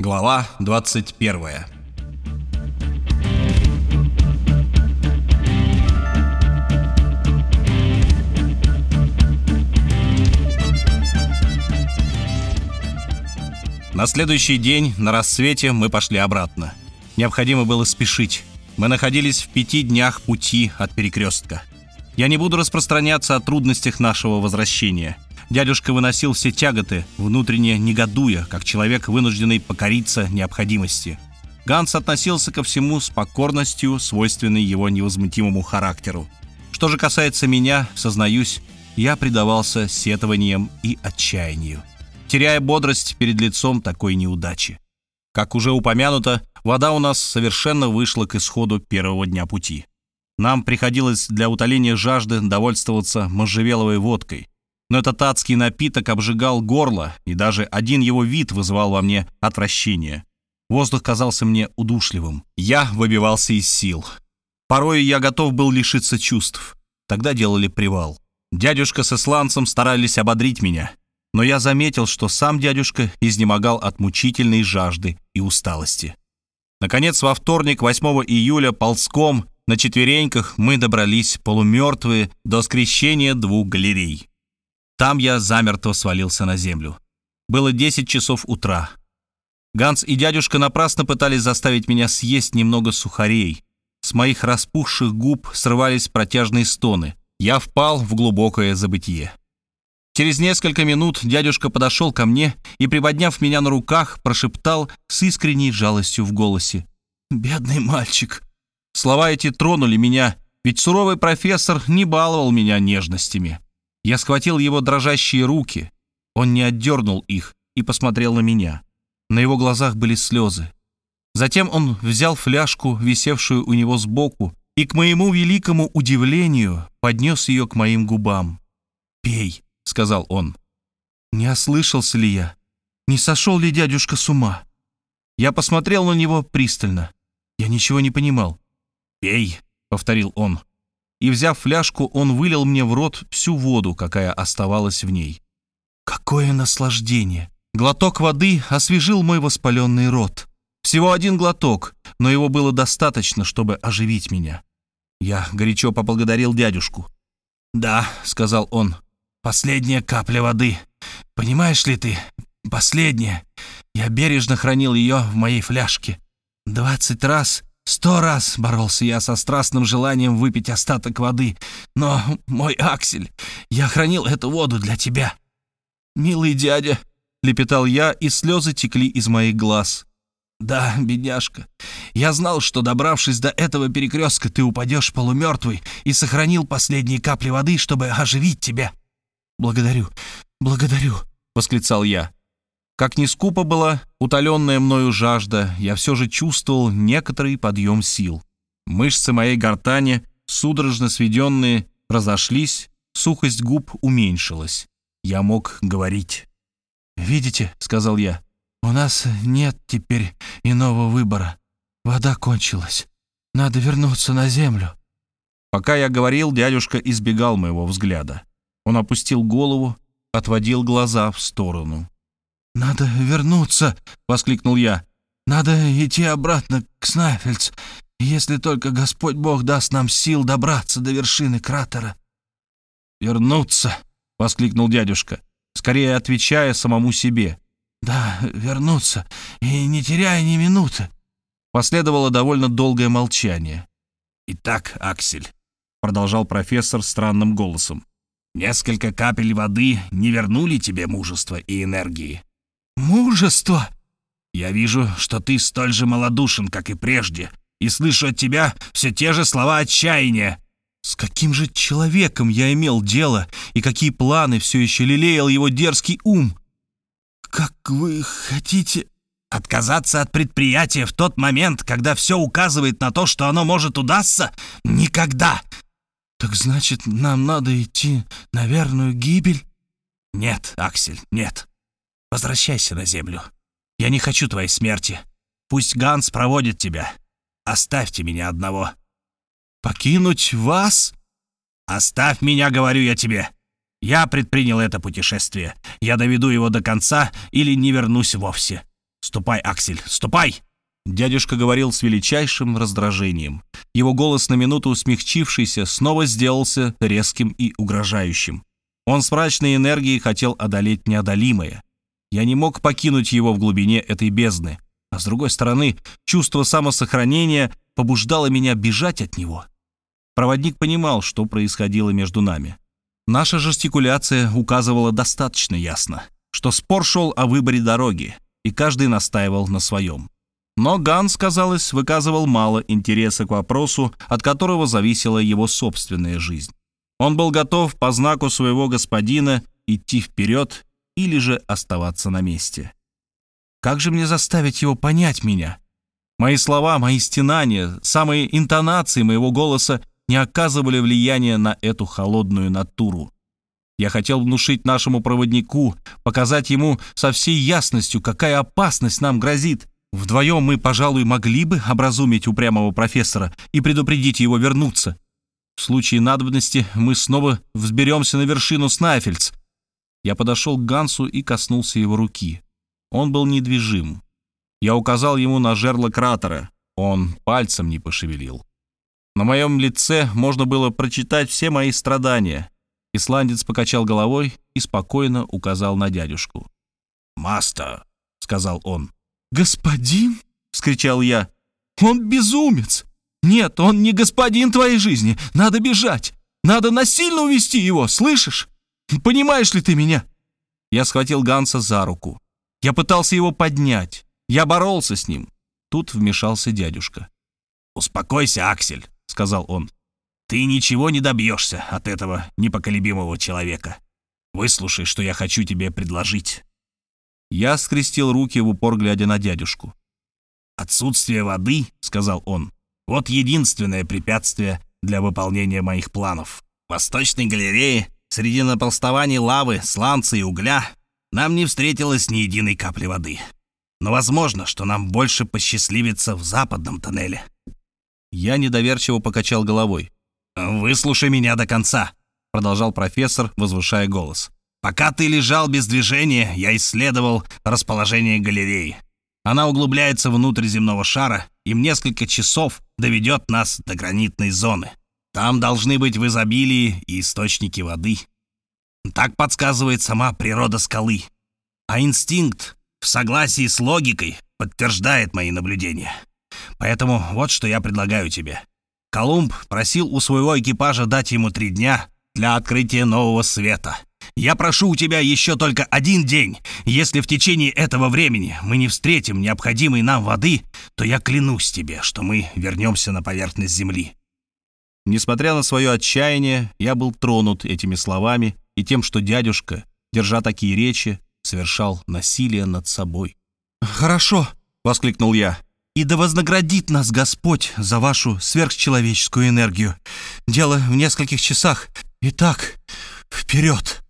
Глава 21 На следующий день, на рассвете, мы пошли обратно. Необходимо было спешить. Мы находились в пяти днях пути от перекрестка. Я не буду распространяться о трудностях нашего возвращения – Дядюшка выносил все тяготы, внутренне негодуя, как человек, вынужденный покориться необходимости. Ганс относился ко всему с покорностью, свойственной его невозмутимому характеру. Что же касается меня, сознаюсь, я предавался сетованиям и отчаянию, теряя бодрость перед лицом такой неудачи. Как уже упомянуто, вода у нас совершенно вышла к исходу первого дня пути. Нам приходилось для утоления жажды довольствоваться можжевеловой водкой, но этот адский напиток обжигал горло, и даже один его вид вызывал во мне отвращение. Воздух казался мне удушливым. Я выбивался из сил. Порой я готов был лишиться чувств. Тогда делали привал. Дядюшка с исландцем старались ободрить меня, но я заметил, что сам дядюшка изнемогал от мучительной жажды и усталости. Наконец, во вторник, 8 июля, ползком, на четвереньках мы добрались полумертвые до скрещения двух галерей. Там я замертво свалился на землю. Было 10 часов утра. Ганс и дядюшка напрасно пытались заставить меня съесть немного сухарей. С моих распухших губ срывались протяжные стоны. Я впал в глубокое забытье. Через несколько минут дядюшка подошел ко мне и, приподняв меня на руках, прошептал с искренней жалостью в голосе. «Бедный мальчик!» Слова эти тронули меня, ведь суровый профессор не баловал меня нежностями. Я схватил его дрожащие руки. Он не отдернул их и посмотрел на меня. На его глазах были слезы. Затем он взял фляжку, висевшую у него сбоку, и, к моему великому удивлению, поднес ее к моим губам. «Пей», — сказал он. Не ослышался ли я? Не сошел ли дядюшка с ума? Я посмотрел на него пристально. Я ничего не понимал. «Пей», — повторил он и, взяв фляжку, он вылил мне в рот всю воду, какая оставалась в ней. Какое наслаждение! Глоток воды освежил мой воспаленный рот. Всего один глоток, но его было достаточно, чтобы оживить меня. Я горячо поблагодарил дядюшку. «Да», — сказал он, — «последняя капля воды. Понимаешь ли ты, последняя. Я бережно хранил ее в моей фляжке. Двадцать раз Сто раз боролся я со страстным желанием выпить остаток воды, но, мой Аксель, я хранил эту воду для тебя. «Милый дядя», — лепетал я, и слезы текли из моих глаз. «Да, бедняжка, я знал, что, добравшись до этого перекрестка, ты упадешь полумертвый и сохранил последние капли воды, чтобы оживить тебя». «Благодарю, благодарю», — восклицал я. Как ни скупо была утоленная мною жажда, я все же чувствовал некоторый подъем сил. Мышцы моей гортани, судорожно сведенные, разошлись, сухость губ уменьшилась. Я мог говорить. «Видите», — сказал я, — «у нас нет теперь иного выбора. Вода кончилась. Надо вернуться на землю». Пока я говорил, дядюшка избегал моего взгляда. Он опустил голову, отводил глаза в сторону. «Надо вернуться!» — воскликнул я. «Надо идти обратно к Снафельц, если только Господь Бог даст нам сил добраться до вершины кратера». «Вернуться!» — воскликнул дядюшка, скорее отвечая самому себе. «Да, вернуться, и не теряя ни минуты». Последовало довольно долгое молчание. «Итак, Аксель», — продолжал профессор странным голосом, «несколько капель воды не вернули тебе мужества и энергии. «Мужество!» «Я вижу, что ты столь же малодушен, как и прежде, и слышу от тебя все те же слова отчаяния». С каким же человеком я имел дело, и какие планы все еще лелеял его дерзкий ум? «Как вы хотите...» «Отказаться от предприятия в тот момент, когда все указывает на то, что оно может удастся? Никогда!» «Так значит, нам надо идти на верную гибель?» «Нет, Аксель, нет. Возвращайся на землю. Я не хочу твоей смерти. Пусть Ганс проводит тебя. Оставьте меня одного». «Покинуть вас?» «Оставь меня, говорю я тебе. Я предпринял это путешествие. Я доведу его до конца или не вернусь вовсе. «Ступай, Аксель, ступай!» Дядюшка говорил с величайшим раздражением. Его голос на минуту смягчившийся снова сделался резким и угрожающим. Он с мрачной энергией хотел одолеть неодолимое. Я не мог покинуть его в глубине этой бездны, а с другой стороны, чувство самосохранения побуждало меня бежать от него. Проводник понимал, что происходило между нами. Наша жестикуляция указывала достаточно ясно, что спор шел о выборе дороги, и каждый настаивал на своем. Но Ганс, казалось, выказывал мало интереса к вопросу, от которого зависела его собственная жизнь. Он был готов по знаку своего господина идти вперед или же оставаться на месте. Как же мне заставить его понять меня? Мои слова, мои стенания, самые интонации моего голоса не оказывали влияния на эту холодную натуру. Я хотел внушить нашему проводнику, показать ему со всей ясностью, какая опасность нам грозит. Вдвоем мы, пожалуй, могли бы образумить упрямого профессора и предупредить его вернуться. В случае надобности мы снова взберемся на вершину Снайфельдс. Я подошел к Гансу и коснулся его руки. Он был недвижим. Я указал ему на жерло кратера. Он пальцем не пошевелил. На моем лице можно было прочитать все мои страдания. Исландец покачал головой и спокойно указал на дядюшку. «Маста», — сказал он. «Господин?» — вскричал я. «Он безумец! Нет, он не господин твоей жизни. Надо бежать. Надо насильно увести его, слышишь? Понимаешь ли ты меня?» Я схватил Ганса за руку. Я пытался его поднять. Я боролся с ним. Тут вмешался дядюшка. «Успокойся, Аксель», — сказал он. «Ты ничего не добьешься от этого непоколебимого человека. Выслушай, что я хочу тебе предложить». Я скрестил руки в упор, глядя на дядюшку. «Отсутствие воды», — сказал он, — «вот единственное препятствие для выполнения моих планов. В Восточной галерее, среди наполстований лавы, сланца и угля, нам не встретилось ни единой капли воды. Но возможно, что нам больше посчастливится в западном тоннеле». Я недоверчиво покачал головой. «Выслушай меня до конца», — продолжал профессор, возвышая голос. Пока ты лежал без движения, я исследовал расположение галереи. Она углубляется внутрь земного шара и в несколько часов доведет нас до гранитной зоны. Там должны быть в изобилии и источники воды. Так подсказывает сама природа скалы. А инстинкт в согласии с логикой подтверждает мои наблюдения. Поэтому вот что я предлагаю тебе. Колумб просил у своего экипажа дать ему три дня для открытия нового света — я прошу у тебя еще только один день. Если в течение этого времени мы не встретим необходимой нам воды, то я клянусь тебе, что мы вернемся на поверхность земли». Несмотря на свое отчаяние, я был тронут этими словами и тем, что дядюшка, держа такие речи, совершал насилие над собой. «Хорошо», — воскликнул я, — «и да вознаградит нас Господь за вашу сверхчеловеческую энергию. Дело в нескольких часах. Итак, вперед!»